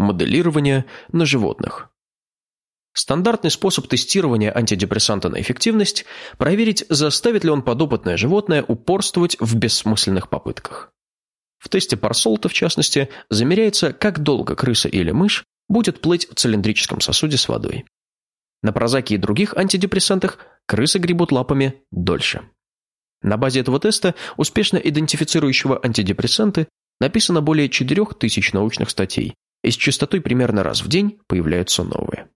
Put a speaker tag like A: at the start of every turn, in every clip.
A: моделирования на животных. Стандартный способ тестирования антидепрессанта на эффективность – проверить, заставит ли он подопытное животное упорствовать в бессмысленных попытках. В тесте Парсолта, в частности, замеряется, как долго крыса или мышь будет плыть в цилиндрическом сосуде с водой. На прозаке и других антидепрессантах крысы гребут лапами дольше. На базе этого теста, успешно идентифицирующего антидепрессанты, написано более 4000 научных статей, и с частотой примерно раз в день появляются новые.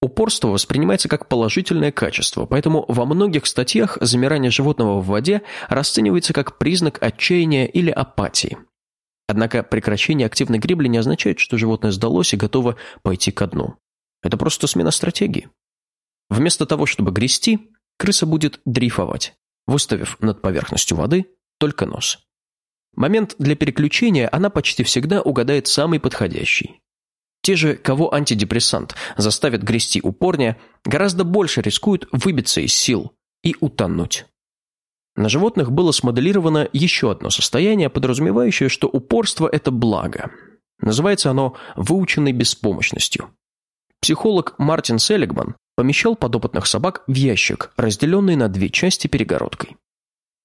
A: Упорство воспринимается как положительное качество, поэтому во многих статьях замирание животного в воде расценивается как признак отчаяния или апатии. Однако прекращение активной гребли не означает, что животное сдалось и готово пойти ко дну. Это просто смена стратегии. Вместо того, чтобы грести, крыса будет дрейфовать, выставив над поверхностью воды только нос. Момент для переключения она почти всегда угадает самый подходящий. Те же, кого антидепрессант заставит грести упорнее, гораздо больше рискуют выбиться из сил и утонуть. На животных было смоделировано еще одно состояние, подразумевающее, что упорство – это благо. Называется оно выученной беспомощностью. Психолог Мартин Селигман помещал подопытных собак в ящик, разделенный на две части перегородкой.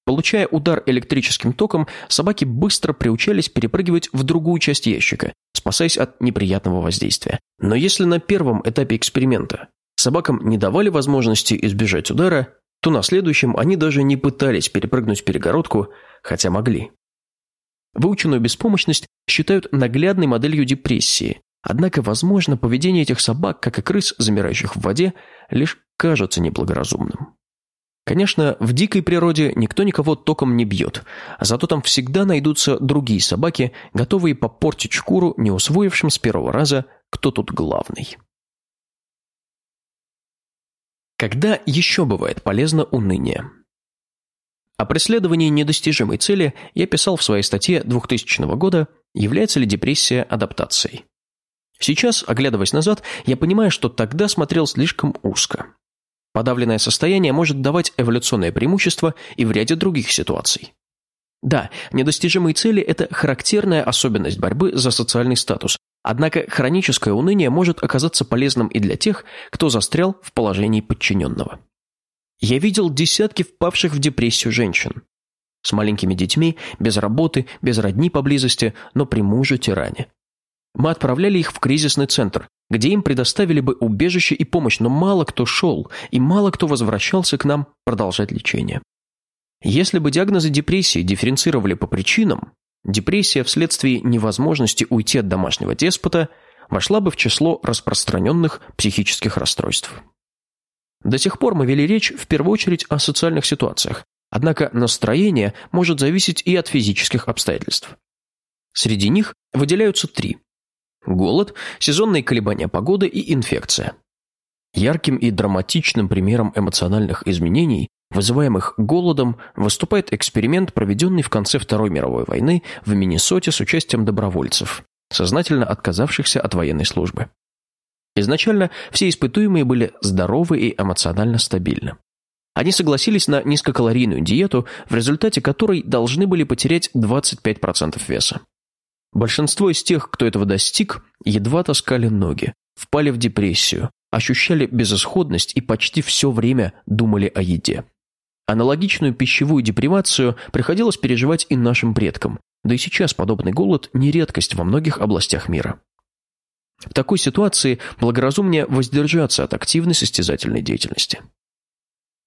A: Получая удар электрическим током, собаки быстро приучались перепрыгивать в другую часть ящика, спасаясь от неприятного воздействия. Но если на первом этапе эксперимента собакам не давали возможности избежать удара, то на следующем они даже не пытались перепрыгнуть перегородку, хотя могли. Выученную беспомощность считают наглядной моделью депрессии, однако, возможно, поведение этих собак, как и крыс, замирающих в воде, лишь кажется неблагоразумным. Конечно, в дикой природе никто никого током не бьет, а зато там всегда найдутся другие собаки, готовые попортить шкуру, не усвоившим с первого раза, кто тут главный. Когда еще бывает полезно уныние? О преследовании недостижимой цели я писал в своей статье 2000 года «Является ли депрессия адаптацией?». Сейчас, оглядываясь назад, я понимаю, что тогда смотрел слишком узко. Подавленное состояние может давать эволюционное преимущество и в ряде других ситуаций. Да, недостижимые цели – это характерная особенность борьбы за социальный статус, однако хроническое уныние может оказаться полезным и для тех, кто застрял в положении подчиненного. Я видел десятки впавших в депрессию женщин. С маленькими детьми, без работы, без родни поблизости, но при муже-тиране. Мы отправляли их в кризисный центр, где им предоставили бы убежище и помощь, но мало кто шел, и мало кто возвращался к нам продолжать лечение. Если бы диагнозы депрессии дифференцировали по причинам, депрессия вследствие невозможности уйти от домашнего деспота вошла бы в число распространенных психических расстройств. До сих пор мы вели речь в первую очередь о социальных ситуациях, однако настроение может зависеть и от физических обстоятельств. Среди них выделяются три Голод, сезонные колебания погоды и инфекция. Ярким и драматичным примером эмоциональных изменений, вызываемых голодом, выступает эксперимент, проведенный в конце Второй мировой войны в Миннесоте с участием добровольцев, сознательно отказавшихся от военной службы. Изначально все испытуемые были здоровы и эмоционально стабильны. Они согласились на низкокалорийную диету, в результате которой должны были потерять 25% веса. Большинство из тех, кто этого достиг, едва таскали ноги, впали в депрессию, ощущали безысходность и почти все время думали о еде. Аналогичную пищевую депривацию приходилось переживать и нашим предкам, да и сейчас подобный голод не редкость во многих областях мира. В такой ситуации благоразумнее воздержаться от активной состязательной деятельности.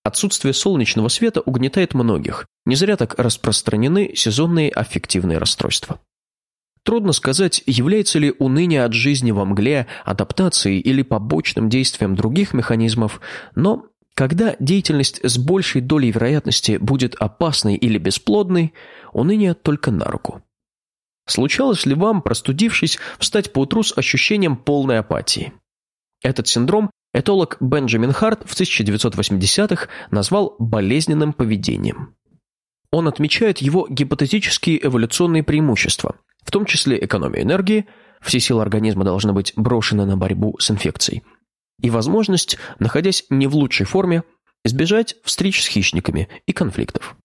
A: Отсутствие солнечного света угнетает многих, не зря так распространены сезонные аффективные расстройства. Трудно сказать, является ли уныние от жизни во мгле адаптацией или побочным действием других механизмов, но когда деятельность с большей долей вероятности будет опасной или бесплодной, уныние только на руку. Случалось ли вам, простудившись, встать поутру с ощущением полной апатии? Этот синдром этолог Бенджамин Харт в 1980-х назвал болезненным поведением. Он отмечает его гипотетические эволюционные преимущества – в том числе экономия энергии, все силы организма должны быть брошены на борьбу с инфекцией, и возможность, находясь не в лучшей форме, избежать встреч с хищниками и конфликтов.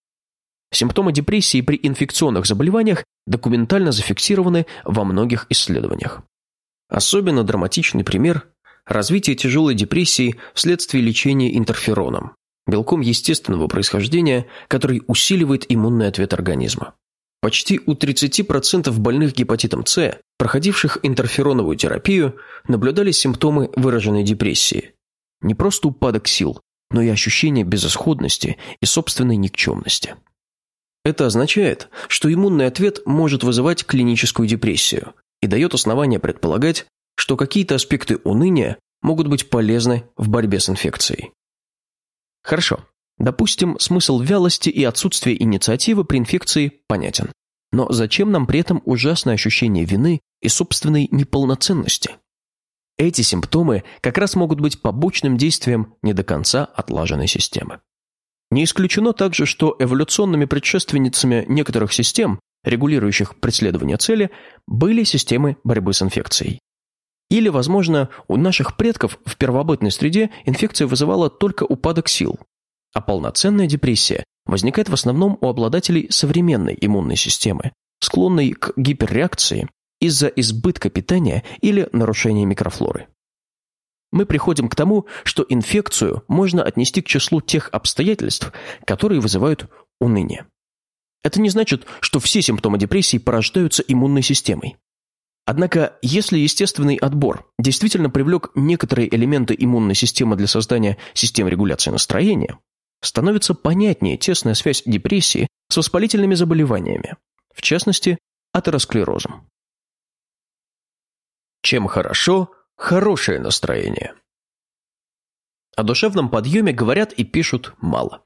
A: Симптомы депрессии при инфекционных заболеваниях документально зафиксированы во многих исследованиях. Особенно драматичный пример – развитие тяжелой депрессии вследствие лечения интерфероном, белком естественного происхождения, который усиливает иммунный ответ организма. Почти у 30% больных гепатитом С, проходивших интерфероновую терапию, наблюдались симптомы выраженной депрессии. Не просто упадок сил, но и ощущение безысходности и собственной никчемности. Это означает, что иммунный ответ может вызывать клиническую депрессию и дает основание предполагать, что какие-то аспекты уныния могут быть полезны в борьбе с инфекцией. Хорошо, допустим, смысл вялости и отсутствие инициативы при инфекции понятен. Но зачем нам при этом ужасное ощущение вины и собственной неполноценности? Эти симптомы как раз могут быть побочным действием не до конца отлаженной системы. Не исключено также, что эволюционными предшественницами некоторых систем, регулирующих преследование цели, были системы борьбы с инфекцией. Или, возможно, у наших предков в первобытной среде инфекция вызывала только упадок сил, а полноценная депрессия возникает в основном у обладателей современной иммунной системы, склонной к гиперреакции из-за избытка питания или нарушения микрофлоры. Мы приходим к тому, что инфекцию можно отнести к числу тех обстоятельств, которые вызывают уныние. Это не значит, что все симптомы депрессии порождаются иммунной системой. Однако, если естественный отбор действительно привлек некоторые элементы иммунной системы для создания систем регуляции настроения, становится понятнее тесная связь депрессии с воспалительными заболеваниями, в частности, атеросклерозом. Чем хорошо хорошее настроение? О душевном подъеме говорят и пишут мало.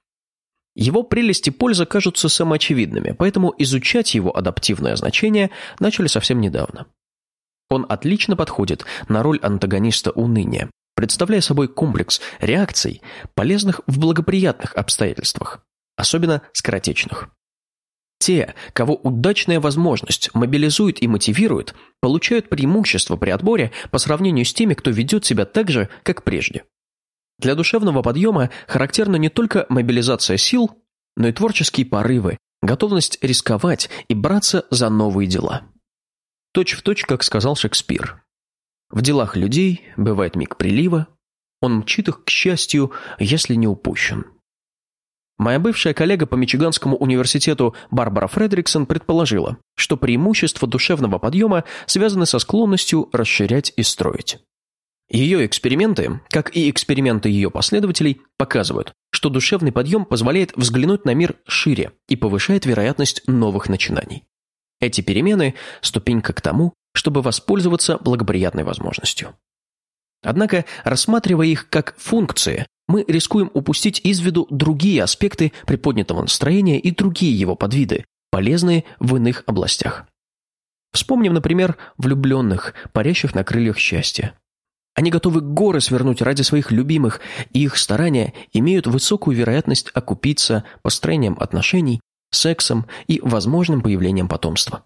A: Его прелести и польза кажутся самоочевидными, поэтому изучать его адаптивное значение начали совсем недавно. Он отлично подходит на роль антагониста уныния, представляя собой комплекс реакций, полезных в благоприятных обстоятельствах, особенно скоротечных. Те, кого удачная возможность мобилизует и мотивирует, получают преимущество при отборе по сравнению с теми, кто ведет себя так же, как прежде. Для душевного подъема характерна не только мобилизация сил, но и творческие порывы, готовность рисковать и браться за новые дела. Точь в точь, как сказал Шекспир. В делах людей бывает миг прилива, он мчит их, к счастью, если не упущен. Моя бывшая коллега по Мичиганскому университету Барбара Фредриксон предположила, что преимущества душевного подъема связаны со склонностью расширять и строить. Ее эксперименты, как и эксперименты ее последователей, показывают, что душевный подъем позволяет взглянуть на мир шире и повышает вероятность новых начинаний. Эти перемены – ступенька к тому, чтобы воспользоваться благоприятной возможностью. Однако, рассматривая их как функции, мы рискуем упустить из виду другие аспекты приподнятого настроения и другие его подвиды, полезные в иных областях. Вспомним, например, влюбленных, парящих на крыльях счастья. Они готовы горы свернуть ради своих любимых, и их старания имеют высокую вероятность окупиться построением отношений, сексом и возможным появлением потомства.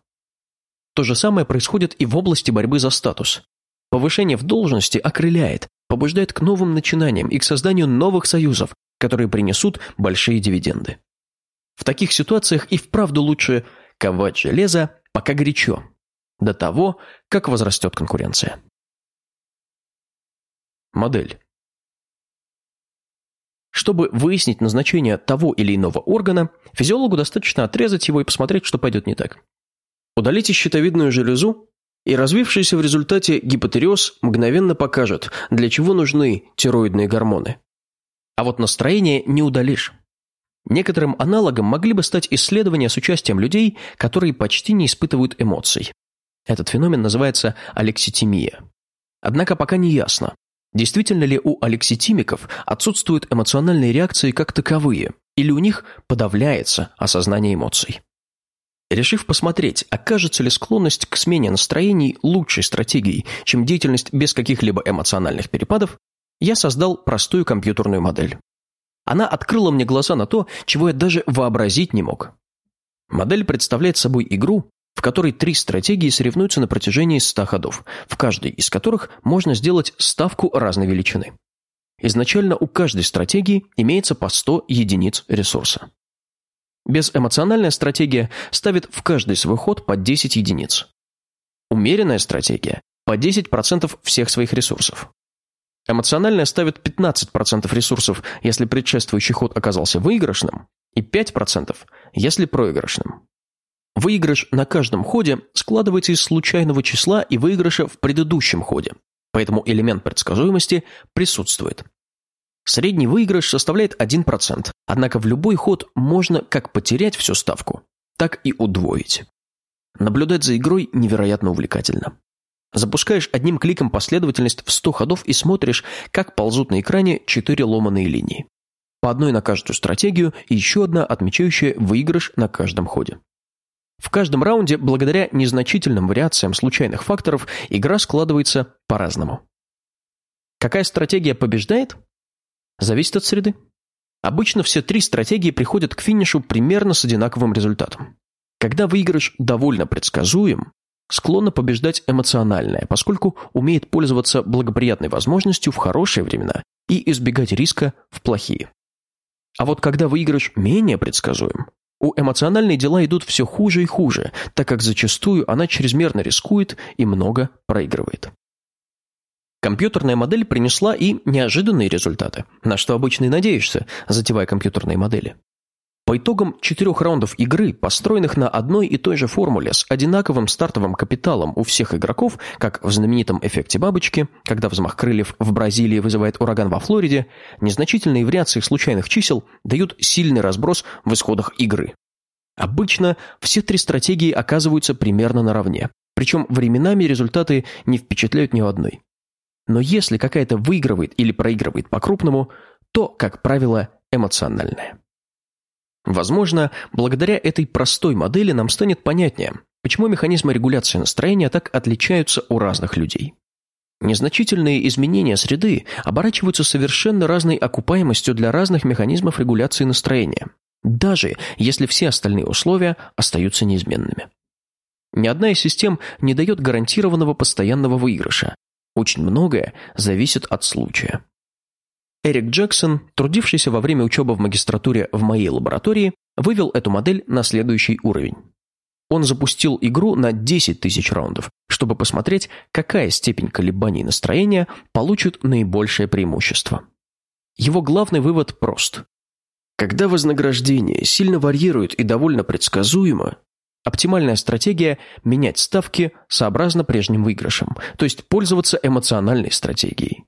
A: То же самое происходит и в области борьбы за статус. Повышение в должности окрыляет, побуждает к новым начинаниям и к созданию новых союзов, которые принесут большие дивиденды. В таких ситуациях и вправду лучше ковать железо, пока горячо, до того, как возрастет конкуренция. Модель. Чтобы выяснить назначение того или иного органа, физиологу достаточно отрезать его и посмотреть, что пойдет не так. Удалите щитовидную железу, и развившийся в результате гипотереоз мгновенно покажет, для чего нужны тироидные гормоны. А вот настроение не удалишь. Некоторым аналогом могли бы стать исследования с участием людей, которые почти не испытывают эмоций. Этот феномен называется алекситимия. Однако пока не ясно, действительно ли у алекситимиков отсутствуют эмоциональные реакции как таковые, или у них подавляется осознание эмоций. Решив посмотреть, окажется ли склонность к смене настроений лучшей стратегией, чем деятельность без каких-либо эмоциональных перепадов, я создал простую компьютерную модель. Она открыла мне глаза на то, чего я даже вообразить не мог. Модель представляет собой игру, в которой три стратегии соревнуются на протяжении 100 ходов, в каждой из которых можно сделать ставку разной величины. Изначально у каждой стратегии имеется по 100 единиц ресурса. Безэмоциональная стратегия ставит в каждый свой ход по 10 единиц. Умеренная стратегия по 10% всех своих ресурсов. Эмоциональная ставит 15% ресурсов, если предшествующий ход оказался выигрышным, и 5%, если проигрышным. Выигрыш на каждом ходе складывается из случайного числа и выигрыша в предыдущем ходе, поэтому элемент предсказуемости присутствует. Средний выигрыш составляет 1%, однако в любой ход можно как потерять всю ставку, так и удвоить. Наблюдать за игрой невероятно увлекательно. Запускаешь одним кликом последовательность в 100 ходов и смотришь, как ползут на экране 4 ломаные линии. По одной на каждую стратегию и еще одна, отмечающая выигрыш на каждом ходе. В каждом раунде, благодаря незначительным вариациям случайных факторов, игра складывается по-разному. Какая стратегия побеждает? Зависит от среды. Обычно все три стратегии приходят к финишу примерно с одинаковым результатом. Когда выигрыш довольно предсказуем, склонна побеждать эмоциональное, поскольку умеет пользоваться благоприятной возможностью в хорошие времена и избегать риска в плохие. А вот когда выигрыш менее предсказуем, у эмоциональной дела идут все хуже и хуже, так как зачастую она чрезмерно рискует и много проигрывает. Компьютерная модель принесла и неожиданные результаты, на что обычно и надеешься, затевая компьютерные модели. По итогам четырех раундов игры, построенных на одной и той же формуле с одинаковым стартовым капиталом у всех игроков, как в знаменитом эффекте бабочки, когда взмах крыльев в Бразилии вызывает ураган во Флориде, незначительные вариации случайных чисел дают сильный разброс в исходах игры. Обычно все три стратегии оказываются примерно наравне, причем временами результаты не впечатляют ни одной. Но если какая-то выигрывает или проигрывает по-крупному, то, как правило, эмоциональная. Возможно, благодаря этой простой модели нам станет понятнее, почему механизмы регуляции настроения так отличаются у разных людей. Незначительные изменения среды оборачиваются совершенно разной окупаемостью для разных механизмов регуляции настроения, даже если все остальные условия остаются неизменными. Ни одна из систем не дает гарантированного постоянного выигрыша. Очень многое зависит от случая. Эрик Джексон, трудившийся во время учебы в магистратуре в моей лаборатории, вывел эту модель на следующий уровень. Он запустил игру на 10 тысяч раундов, чтобы посмотреть, какая степень колебаний настроения получит наибольшее преимущество. Его главный вывод прост. Когда вознаграждение сильно варьирует и довольно предсказуемо, оптимальная стратегия – менять ставки сообразно прежним выигрышам, то есть пользоваться эмоциональной стратегией.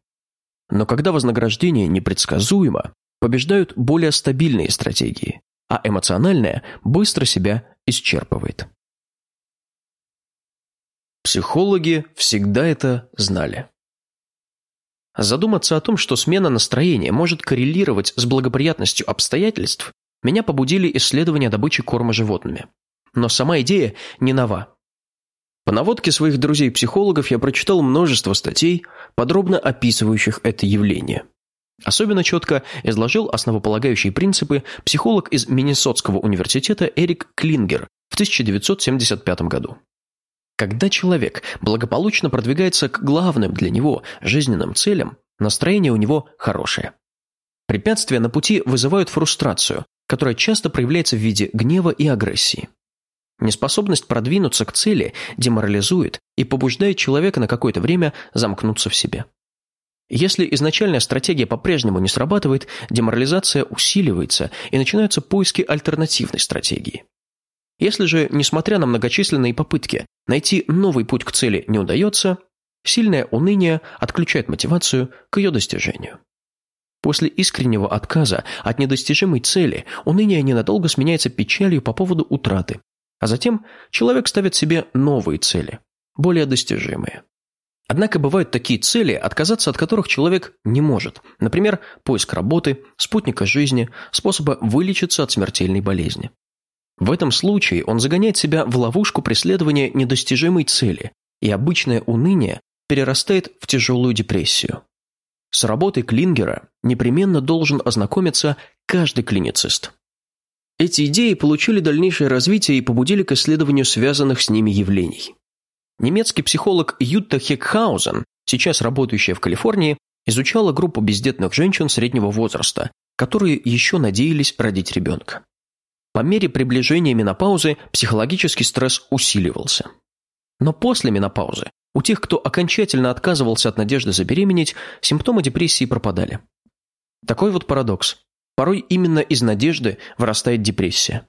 A: Но когда вознаграждение непредсказуемо, побеждают более стабильные стратегии, а эмоциональное быстро себя исчерпывает. Психологи всегда это знали. Задуматься о том, что смена настроения может коррелировать с благоприятностью обстоятельств, меня побудили исследования добычи корма животными. Но сама идея не нова. По наводке своих друзей-психологов я прочитал множество статей, подробно описывающих это явление. Особенно четко изложил основополагающие принципы психолог из Миннесотского университета Эрик Клингер в 1975 году. Когда человек благополучно продвигается к главным для него жизненным целям, настроение у него хорошее. Препятствия на пути вызывают фрустрацию, которая часто проявляется в виде гнева и агрессии. Неспособность продвинуться к цели деморализует и побуждает человека на какое-то время замкнуться в себе. Если изначальная стратегия по-прежнему не срабатывает, деморализация усиливается и начинаются поиски альтернативной стратегии. Если же, несмотря на многочисленные попытки, найти новый путь к цели не удается, сильное уныние отключает мотивацию к ее достижению. После искреннего отказа от недостижимой цели уныние ненадолго сменяется печалью по поводу утраты, а затем человек ставит себе новые цели, более достижимые. Однако бывают такие цели, отказаться от которых человек не может. Например, поиск работы, спутника жизни, способа вылечиться от смертельной болезни. В этом случае он загоняет себя в ловушку преследования недостижимой цели, и обычное уныние перерастает в тяжелую депрессию. С работой Клингера непременно должен ознакомиться каждый клиницист. Эти идеи получили дальнейшее развитие и побудили к исследованию связанных с ними явлений. Немецкий психолог Ютта Хекхаузен, сейчас работающая в Калифорнии, изучала группу бездетных женщин среднего возраста, которые еще надеялись родить ребенка. По мере приближения менопаузы психологический стресс усиливался. Но после менопаузы У тех, кто окончательно отказывался от надежды забеременеть, симптомы депрессии пропадали. Такой вот парадокс. Порой именно из надежды вырастает депрессия.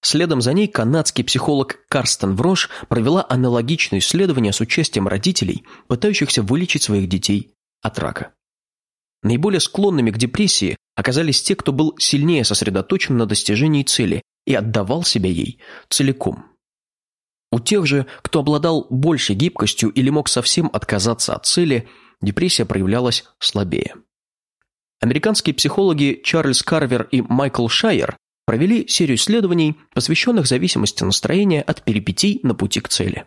A: Следом за ней канадский психолог Карстен Врош провела аналогичное исследование с участием родителей, пытающихся вылечить своих детей от рака. Наиболее склонными к депрессии оказались те, кто был сильнее сосредоточен на достижении цели и отдавал себя ей целиком. У тех же, кто обладал большей гибкостью или мог совсем отказаться от цели, депрессия проявлялась слабее. Американские психологи Чарльз Карвер и Майкл Шайер провели серию исследований, посвященных зависимости настроения от перипетий на пути к цели.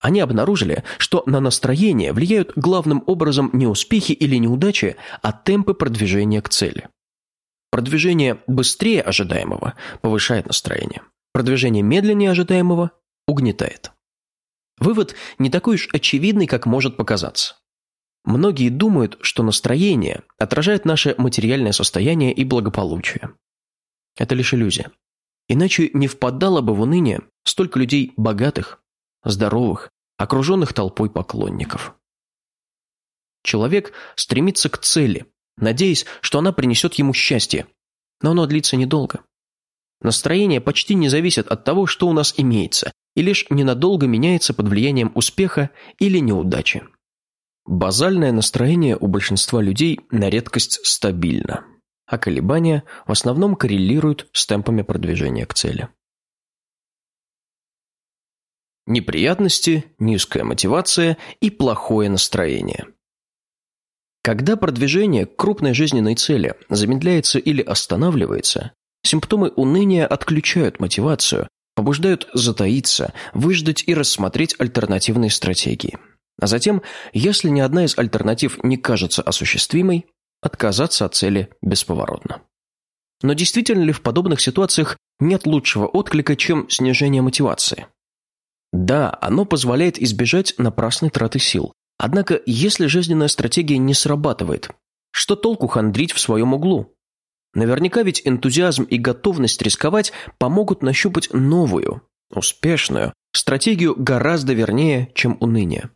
A: Они обнаружили, что на настроение влияют главным образом не успехи или неудачи, а темпы продвижения к цели. Продвижение быстрее ожидаемого повышает настроение. Продвижение медленнее ожидаемого угнетает. Вывод не такой уж очевидный, как может показаться. Многие думают, что настроение отражает наше материальное состояние и благополучие. Это лишь иллюзия. Иначе не впадало бы в уныние столько людей богатых, здоровых, окруженных толпой поклонников. Человек стремится к цели, надеясь, что она принесет ему счастье, но оно длится недолго. Настроение почти не зависит от того, что у нас имеется, и лишь ненадолго меняется под влиянием успеха или неудачи. Базальное настроение у большинства людей на редкость стабильно, а колебания в основном коррелируют с темпами продвижения к цели. Неприятности, низкая мотивация и плохое настроение. Когда продвижение к крупной жизненной цели замедляется или останавливается, симптомы уныния отключают мотивацию, побуждают затаиться, выждать и рассмотреть альтернативные стратегии – а затем, если ни одна из альтернатив не кажется осуществимой, отказаться от цели бесповоротно. Но действительно ли в подобных ситуациях нет лучшего отклика, чем снижение мотивации? Да, оно позволяет избежать напрасной траты сил. Однако, если жизненная стратегия не срабатывает, что толку хандрить в своем углу? Наверняка ведь энтузиазм и готовность рисковать помогут нащупать новую, успешную, стратегию гораздо вернее, чем уныние.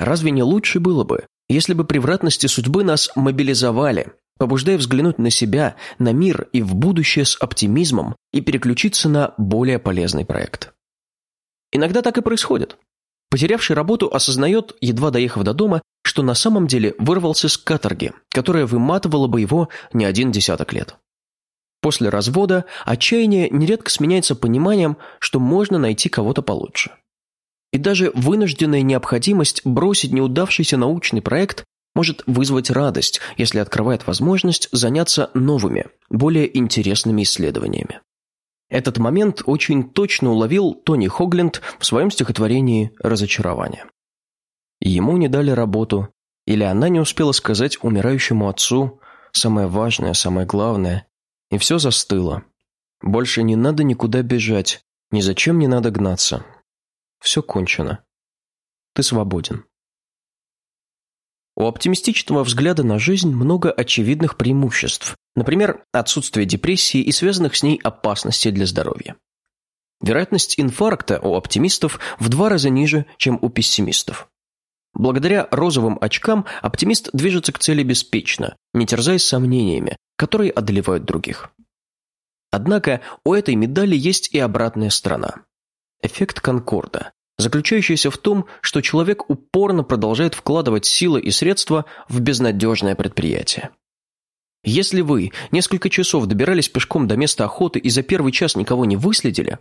A: Разве не лучше было бы, если бы превратности судьбы нас мобилизовали, побуждая взглянуть на себя, на мир и в будущее с оптимизмом и переключиться на более полезный проект? Иногда так и происходит. Потерявший работу осознает, едва доехав до дома, что на самом деле вырвался с каторги, которая выматывала бы его не один десяток лет. После развода отчаяние нередко сменяется пониманием, что можно найти кого-то получше. И даже вынужденная необходимость бросить неудавшийся научный проект может вызвать радость, если открывает возможность заняться новыми, более интересными исследованиями. Этот момент очень точно уловил Тони Хогленд в своем стихотворении «Разочарование». Ему не дали работу, или она не успела сказать умирающему отцу самое важное, самое главное, и все застыло. Больше не надо никуда бежать, ни зачем не надо гнаться. Все кончено. Ты свободен. У оптимистичного взгляда на жизнь много очевидных преимуществ, например, отсутствие депрессии и связанных с ней опасностей для здоровья. Вероятность инфаркта у оптимистов в два раза ниже, чем у пессимистов. Благодаря розовым очкам оптимист движется к цели беспечно, не терзаясь сомнениями, которые одолевают других. Однако у этой медали есть и обратная сторона. Эффект Конкорда, заключающийся в том, что человек упорно продолжает вкладывать силы и средства в безнадежное предприятие. Если вы несколько часов добирались пешком до места охоты и за первый час никого не выследили,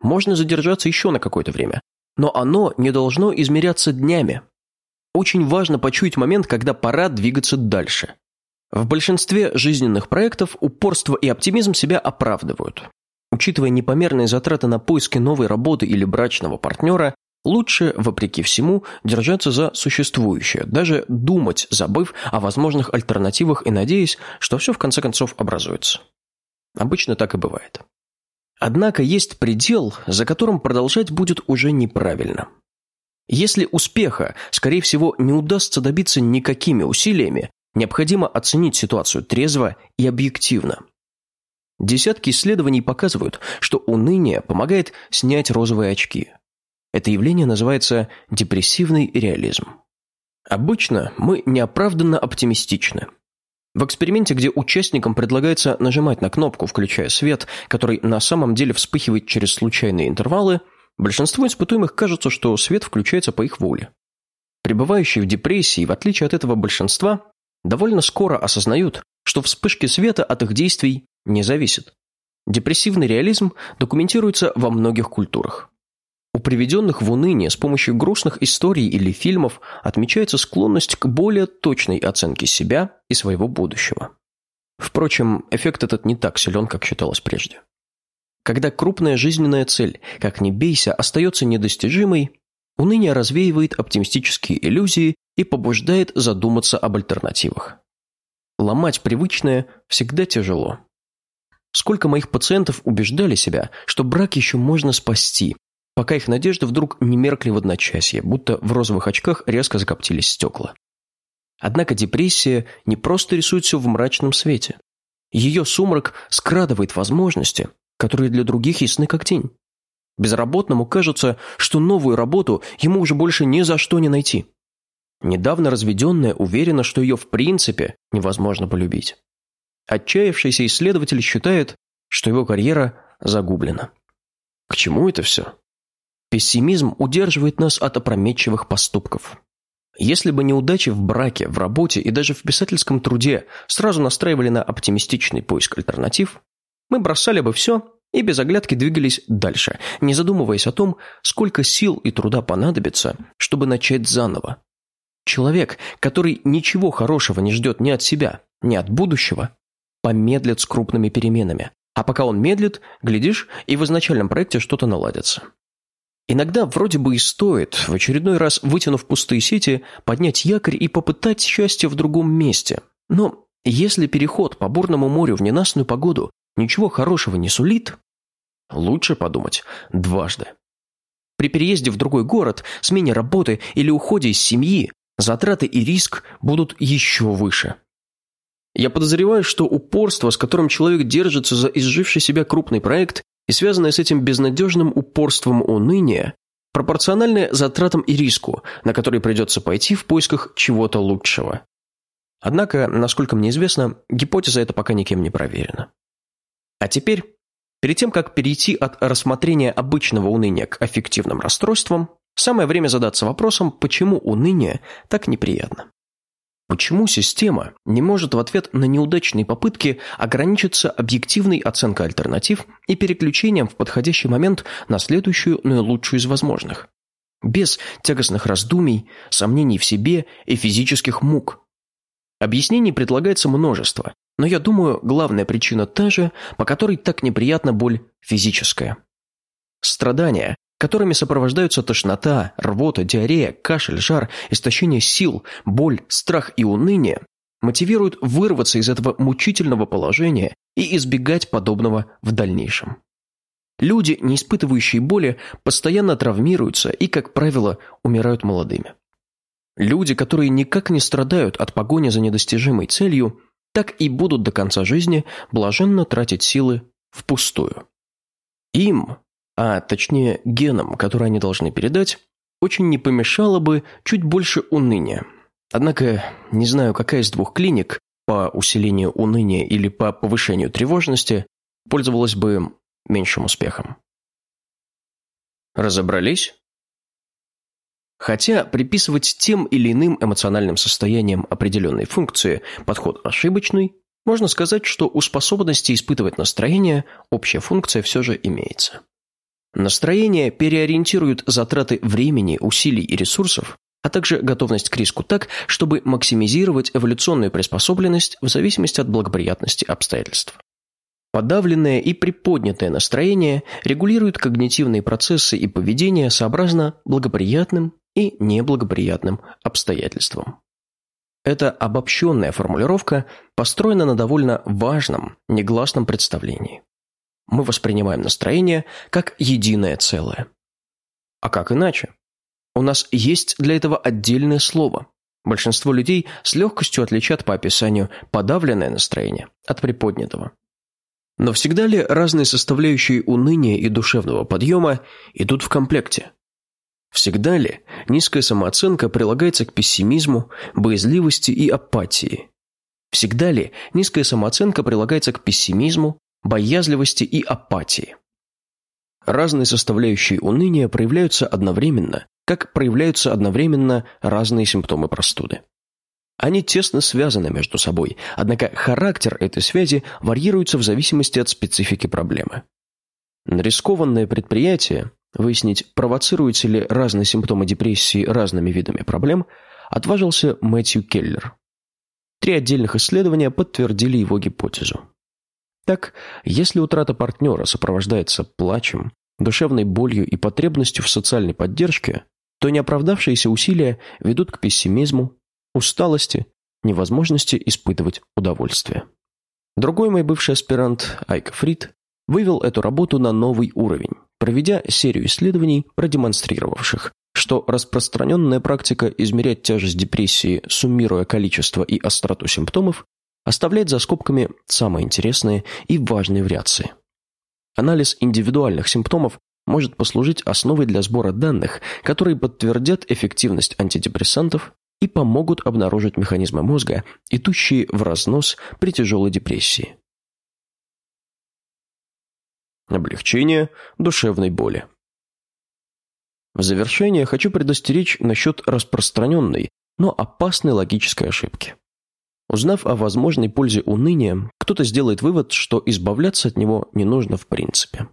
A: можно задержаться еще на какое-то время, но оно не должно измеряться днями. Очень важно почуять момент, когда пора двигаться дальше. В большинстве жизненных проектов упорство и оптимизм себя оправдывают. Учитывая непомерные затраты на поиски новой работы или брачного партнера, лучше, вопреки всему, держаться за существующее, даже думать, забыв о возможных альтернативах и надеясь, что все в конце концов образуется. Обычно так и бывает. Однако есть предел, за которым продолжать будет уже неправильно. Если успеха, скорее всего, не удастся добиться никакими усилиями, необходимо оценить ситуацию трезво и объективно – Десятки исследований показывают, что уныние помогает снять розовые очки. Это явление называется депрессивный реализм. Обычно мы неоправданно оптимистичны. В эксперименте, где участникам предлагается нажимать на кнопку, включая свет, который на самом деле вспыхивает через случайные интервалы, большинству испытуемых кажется, что свет включается по их воле. Пребывающие в депрессии, в отличие от этого большинства, довольно скоро осознают, что вспышки света от их действий не зависят. Депрессивный реализм документируется во многих культурах. У приведенных в уныние с помощью грустных историй или фильмов отмечается склонность к более точной оценке себя и своего будущего. Впрочем, эффект этот не так силен, как считалось прежде. Когда крупная жизненная цель, как ни бейся, остается недостижимой, уныние развеивает оптимистические иллюзии и побуждает задуматься об альтернативах. Ломать привычное всегда тяжело. Сколько моих пациентов убеждали себя, что брак еще можно спасти, пока их надежды вдруг не меркли в одночасье, будто в розовых очках резко закоптились стекла. Однако депрессия не просто рисует все в мрачном свете. Ее сумрак скрадывает возможности, которые для других ясны как тень. Безработному кажется, что новую работу ему уже больше ни за что не найти. Недавно разведенная уверена, что ее в принципе невозможно полюбить. Отчаявшийся исследователь считает, что его карьера загублена. К чему это все? Пессимизм удерживает нас от опрометчивых поступков. Если бы неудачи в браке, в работе и даже в писательском труде сразу настраивали на оптимистичный поиск альтернатив, мы бросали бы все и без оглядки двигались дальше, не задумываясь о том, сколько сил и труда понадобится, чтобы начать заново. Человек, который ничего хорошего не ждет ни от себя, ни от будущего, помедлит с крупными переменами. А пока он медлит, глядишь, и в изначальном проекте что-то наладится. Иногда вроде бы и стоит, в очередной раз вытянув пустые сети, поднять якорь и попытать счастье в другом месте. Но если переход по бурному морю в ненастную погоду ничего хорошего не сулит, лучше подумать дважды. При переезде в другой город, смене работы или уходе из семьи затраты и риск будут еще выше. Я подозреваю, что упорство, с которым человек держится за изживший себя крупный проект, и связанное с этим безнадежным упорством уныния, пропорциональны затратам и риску, на который придется пойти в поисках чего-то лучшего. Однако, насколько мне известно, гипотеза эта пока никем не проверена. А теперь, перед тем, как перейти от рассмотрения обычного уныния к аффективным расстройствам, самое время задаться вопросом, почему уныние так неприятно. Почему система не может в ответ на неудачные попытки ограничиться объективной оценкой альтернатив и переключением в подходящий момент на следующую наилучшую из возможных? Без тягостных раздумий, сомнений в себе и физических мук. Объяснений предлагается множество, но я думаю, главная причина та же, по которой так неприятна боль физическая. Страдания, которыми сопровождаются тошнота, рвота, диарея, кашель, жар, истощение сил, боль, страх и уныние, мотивируют вырваться из этого мучительного положения и избегать подобного в дальнейшем. Люди, не испытывающие боли, постоянно травмируются и, как правило, умирают молодыми. Люди, которые никак не страдают от погони за недостижимой целью, так и будут до конца жизни блаженно тратить силы впустую. Им а точнее генам, которые они должны передать, очень не помешало бы чуть больше уныния. Однако не знаю, какая из двух клиник по усилению уныния или по повышению тревожности пользовалась бы меньшим успехом. Разобрались? Хотя приписывать тем или иным эмоциональным состояниям определенной функции подход ошибочный, можно сказать, что у способности испытывать настроение общая функция все же имеется. Настроение переориентирует затраты времени, усилий и ресурсов, а также готовность к риску так, чтобы максимизировать эволюционную приспособленность в зависимости от благоприятности обстоятельств. Подавленное и приподнятое настроение регулирует когнитивные процессы и поведение сообразно благоприятным и неблагоприятным обстоятельствам. Эта обобщенная формулировка построена на довольно важном, негласном представлении. Мы воспринимаем настроение как единое целое. А как иначе? У нас есть для этого отдельное слово. Большинство людей с легкостью отличат по описанию подавленное настроение от приподнятого. Но всегда ли разные составляющие уныния и душевного подъема идут в комплекте? Всегда ли низкая самооценка прилагается к пессимизму, боязливости и апатии? Всегда ли низкая самооценка прилагается к пессимизму, боязливости и апатии? Разные составляющие уныния проявляются одновременно, как проявляются одновременно разные симптомы простуды. Они тесно связаны между собой, однако характер этой связи варьируется в зависимости от специфики проблемы. Рискованное предприятие выяснить, провоцируются ли разные симптомы депрессии разными видами проблем, отважился Мэтью Келлер. Три отдельных исследования подтвердили его гипотезу. Так, если утрата партнера сопровождается плачем, душевной болью и потребностью в социальной поддержке, то неоправдавшиеся усилия ведут к пессимизму, усталости, невозможности испытывать удовольствие. Другой мой бывший аспирант, Айк Фрид, вывел эту работу на новый уровень, проведя серию исследований, продемонстрировавших, что распространенная практика измерять тяжесть депрессии, суммируя количество и остроту симптомов, оставляет за скобками самые интересные и важные вариации. Анализ индивидуальных симптомов может послужить основой для сбора данных, которые подтвердят эффективность антидепрессантов и помогут обнаружить механизмы мозга, идущие в разнос при тяжелой депрессии. Облегчение душевной боли. В завершение хочу предостеречь насчет распространенной, но опасной логической ошибки. Узнав о возможной пользе уныния, кто-то сделает вывод, что избавляться от него не нужно в принципе.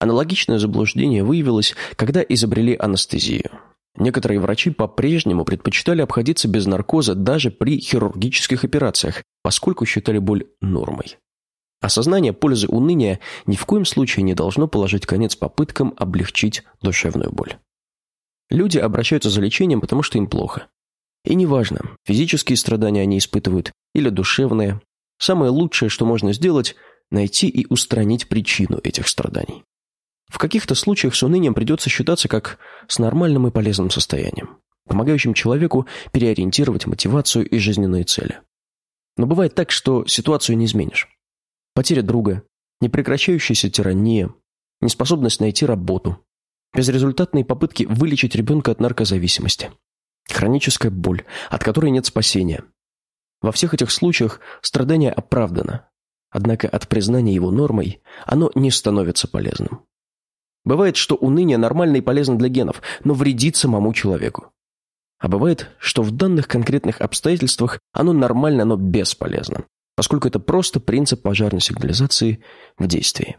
A: Аналогичное заблуждение выявилось, когда изобрели анестезию. Некоторые врачи по-прежнему предпочитали обходиться без наркоза даже при хирургических операциях, поскольку считали боль нормой. Осознание пользы уныния ни в коем случае не должно положить конец попыткам облегчить душевную боль. Люди обращаются за лечением, потому что им плохо. И неважно, физические страдания они испытывают или душевные. Самое лучшее, что можно сделать – найти и устранить причину этих страданий. В каких-то случаях с унынием придется считаться как с нормальным и полезным состоянием, помогающим человеку переориентировать мотивацию и жизненные цели. Но бывает так, что ситуацию не изменишь. Потеря друга, непрекращающаяся тирания, неспособность найти работу, безрезультатные попытки вылечить ребенка от наркозависимости, хроническая боль, от которой нет спасения. Во всех этих случаях страдание оправдано, однако от признания его нормой оно не становится полезным. Бывает, что уныние нормально и полезно для генов, но вредит самому человеку. А бывает, что в данных конкретных обстоятельствах оно нормально, но бесполезно, поскольку это просто принцип пожарной сигнализации в действии.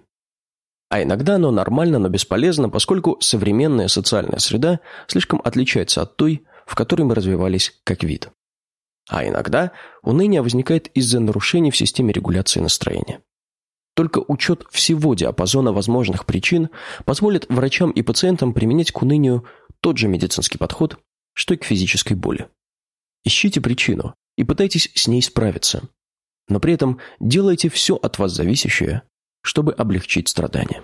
A: А иногда оно нормально, но бесполезно, поскольку современная социальная среда слишком отличается от той, в которой мы развивались как вид. А иногда уныние возникает из-за нарушений в системе регуляции настроения. Только учет всего диапазона возможных причин позволит врачам и пациентам применять к унынию тот же медицинский подход, что и к физической боли. Ищите причину и пытайтесь с ней справиться, но при этом делайте все от вас зависящее, чтобы облегчить страдания.